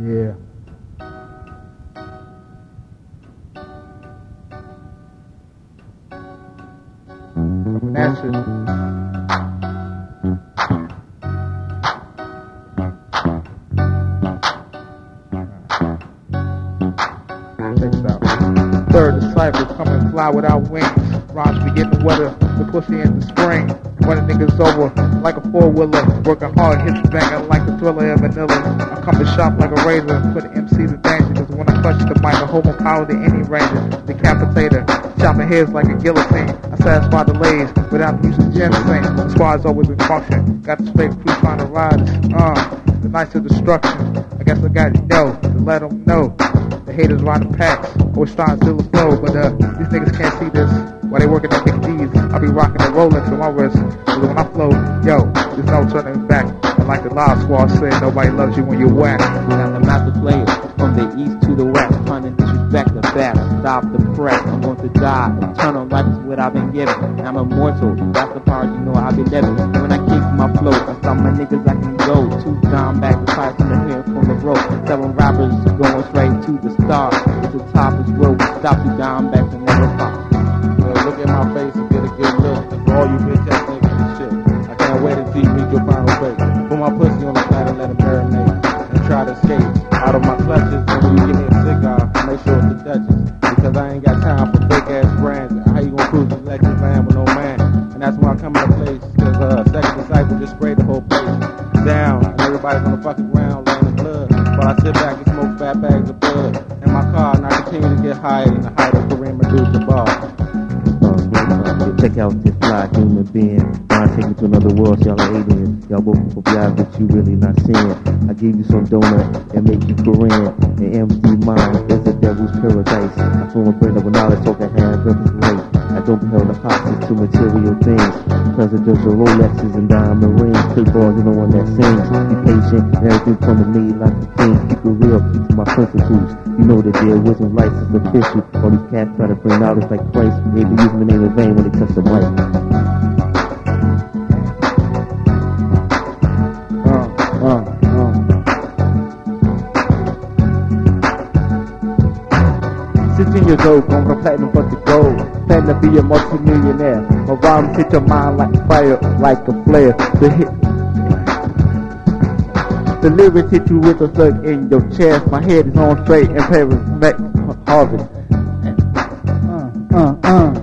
Yeah. That's it. Out. Third disciple coming fly without wings. Rhymes be getting wetter, the pussy in the spring. Running niggas over like a four wheeler. Working hard, hit hits banging like the thriller of vanilla. I come to shop like a razor, put the MCs in danger. Cause when I clutch the mic, I hold my power to any ranger. Decapitator, chopping heads like a guillotine. I satisfy the lays without using ginseng. The squad's always in function. Got the fake crew trying to ride. Uh, the nights of destruction. I guess I got to know to let them know. The haters the packs, always trying to the flow, but uh, these niggas can't see this. While they working at Big I be rocking the Rolex on my wrist. Cause when I flow, yo, there's no turning back. And like the live squad said, nobody loves you when you're whack. Got the master players from the east to the west, trying to disrespect the best, stop the press. I'm going to die. Eternal life is what I've been given. I'm immortal. That's the part you know I've been living. When I keep my flow, I stop my niggas I can go. Two down back the pipes from the hair from the rope. Seven rappers going straight to the stars. At the top is where we stop you down back and never fall. Well, look at my face and get shit, I can't wait to see you meet your final fate. Put my pussy on the side and let it marinate. And try to escape out of my clutches. And when you give me a cigar, make sure it's the Duchess. Because I ain't got time for fake ass brands. How you gonna cruise this Lexus van with no man? And that's why I come into place. Cause uh, second disciple just sprayed the whole place down. And everybody's on the fucking ground laying in blood. While I sit back and smoke fat bags of bud in my car. And I continue to get high in the height of Kareem Abdul-Jabbar. Uh, check out this fly human being. Wanna take you to another world, y'all are aliens. Y'all both be eyes that you really not seeing. I give you some donut and make you Korean. An empty mind is the devil's paradise. I form a brain of knowledge, talk a hand, reference life. I don't beheld the hostage to material things. Presidential Rolexes and diamond rings. Play balls, you know one that sings. Be patient, everything come to me like a king. Keep it real, keep to my principles. You know that the deal, wisdom, license, official. All these cats try to bring knowledge like Christ. They be using my name in vain when they touch the mic. Uh, uh, uh. 16 years old, going from platinum but to gold. Plan to be a multi-millionaire. My rhymes hit your mind like fire, like a flare. The hit. The lyrics hit you with a slug in your chest. My head is on straight and Paris met Harvard. Uh, uh, uh.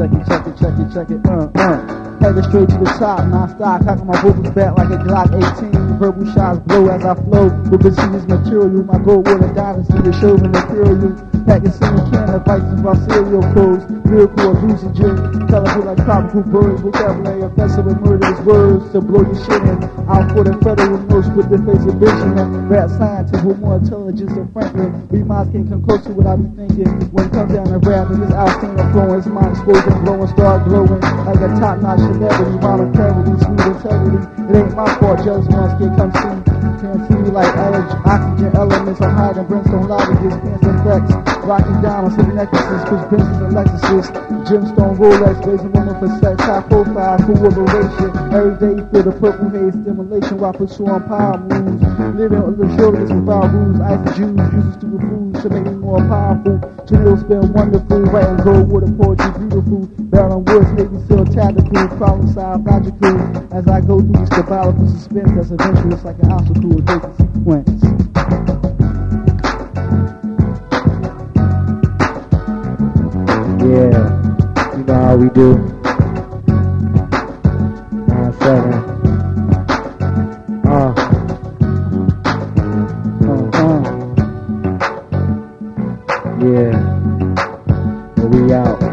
Check it, check it, check it, check it, uh, uh. Headed straight to the top, non-stop, cocking my vocals back like a Glock 18. Verbal shots blow as I flow with precision material. My Goldwater Dynasty is showing imperial. Packing single can of vices about cereal codes. Lyrical hallucinogen, colorful like tropical birds. Vocabulary offensive with murderous words to blow your shit in. Out for the federal notes with the face of vision. Rap scientists with more intelligence than Franklin. We minds can't come close to what I be thinking. When it comes down to rap, and this outstanding flowing, mind exposing, glowing, start glowing like a top-notch Modern clarity, smooth integrity. It ain't my fault, jealous ones can't come see. Can't see like oxygen elements. I'm hiding brimstone and flex. Rocking down on city necklaces, push Benzes and Lexuses. Gemstone Rolex, raising women for sex. High profile, cool liberation. Every day you feel the purple haze stimulation while pursuing power moves. Living on luxurious without rules. Ice Jews, using stupid foods to make me more powerful. Chill spin wonderful, writing gold with a poetry beautiful. Battling woods make me feel tactical, problem solve logical. As I go through this diabolical suspense that's adventurous like an obstacle, a sequence. we do. Nine seven. Uh. Uh-huh. Yeah. We out.